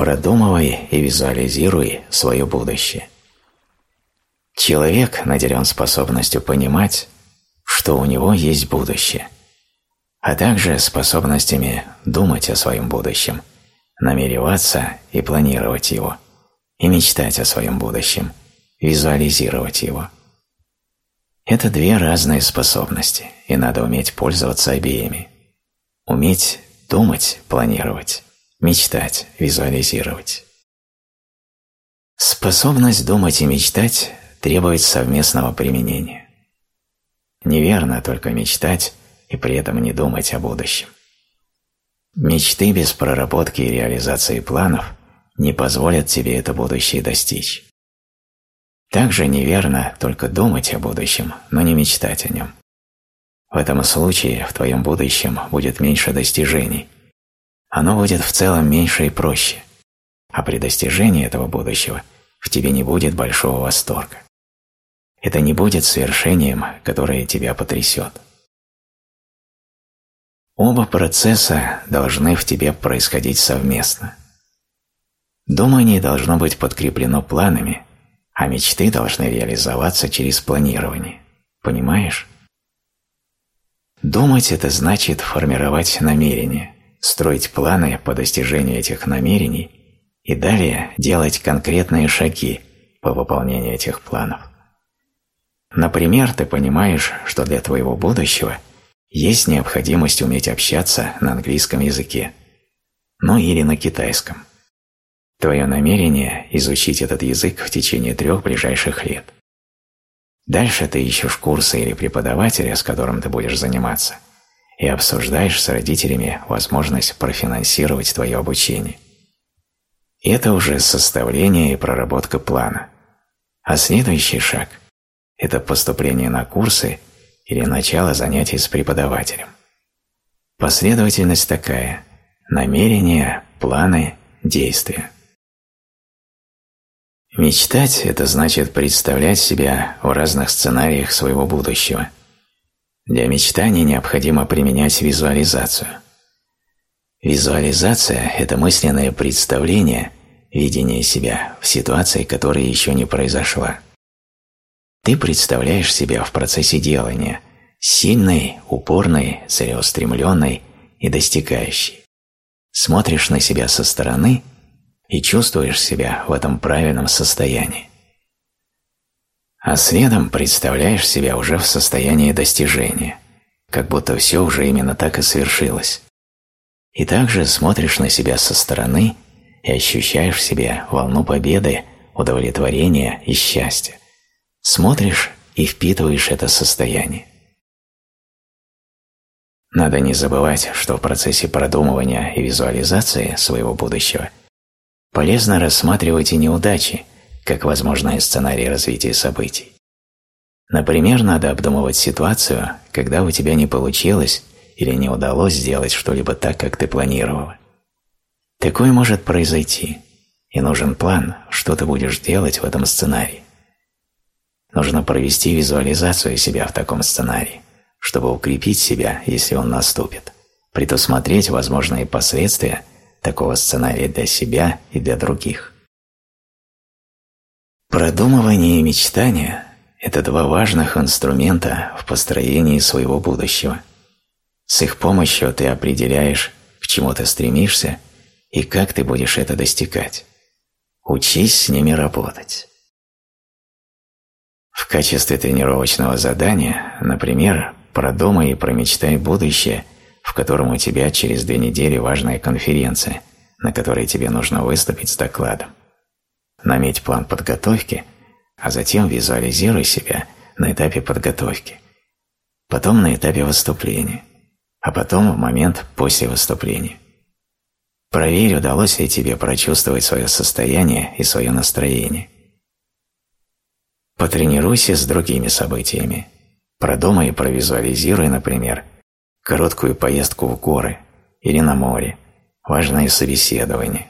продумывай и визуализируй свое будущее. Человек наделен способностью понимать, что у него есть будущее, а также способностями думать о своем будущем, намереваться и планировать его, и мечтать о своем будущем, визуализировать его. Это две разные способности, и надо уметь пользоваться обеими. Уметь думать, планировать, мечтать, визуализировать. Способность думать и мечтать требует совместного применения. Неверно только мечтать и при этом не думать о будущем. Мечты без проработки и реализации планов не позволят тебе это будущее достичь. Также неверно только думать о будущем, но не мечтать о нем. В этом случае в твоем будущем будет меньше достижений. Оно будет в целом меньше и проще. А при достижении этого будущего в тебе не будет большого восторга. Это не будет свершением, которое тебя потрясет. Оба процесса должны в тебе происходить совместно. Думание должно быть подкреплено планами, а мечты должны реализоваться через планирование. Понимаешь? Думать – это значит формировать намерения, строить планы по достижению этих намерений и далее делать конкретные шаги по выполнению этих планов. Например, ты понимаешь, что для твоего будущего есть необходимость уметь общаться на английском языке, ну или на китайском. Твое намерение – изучить этот язык в течение трех ближайших лет. Дальше ты ищешь курсы или преподавателя, с которым ты будешь заниматься, и обсуждаешь с родителями возможность профинансировать твое обучение. Это уже составление и проработка плана. А следующий шаг – это поступление на курсы или начало занятий с преподавателем. Последовательность такая – намерения, планы, действия. Мечтать – это значит представлять себя в разных сценариях своего будущего. Для мечтаний необходимо применять визуализацию. Визуализация – это мысленное представление, видение себя в ситуации, которая еще не произошла. Ты представляешь себя в процессе делания, сильной, упорной, целеустремленной и достигающей. Смотришь на себя со стороны и чувствуешь себя в этом правильном состоянии. А следом представляешь себя уже в состоянии достижения, как будто все уже именно так и свершилось. И также смотришь на себя со стороны и ощущаешь в себе волну победы, удовлетворения и счастья. Смотришь и впитываешь это состояние. Надо не забывать, что в процессе продумывания и визуализации своего будущего полезно рассматривать и неудачи, как возможные сценарии развития событий. Например, надо обдумывать ситуацию, когда у тебя не получилось или не удалось сделать что-либо так, как ты планировала. Такое может произойти, и нужен план, что ты будешь делать в этом сценарии. Нужно провести визуализацию себя в таком сценарии, чтобы укрепить себя, если он наступит, предусмотреть возможные последствия такого сценария для себя и для других. Продумывание и мечтание – это два важных инструмента в построении своего будущего. С их помощью ты определяешь, к чему ты стремишься и как ты будешь это достигать. Учись с ними работать. В качестве тренировочного задания, например, продумай и промечтай будущее, в котором у тебя через две недели важная конференция, на которой тебе нужно выступить с докладом. Наметь план подготовки, а затем визуализируй себя на этапе подготовки, потом на этапе выступления, а потом в момент после выступления. Проверь, удалось ли тебе прочувствовать свое состояние и свое настроение – Потренируйся с другими событиями. Продумай и провизуализируй, например, короткую поездку в горы или на море, важное собеседование,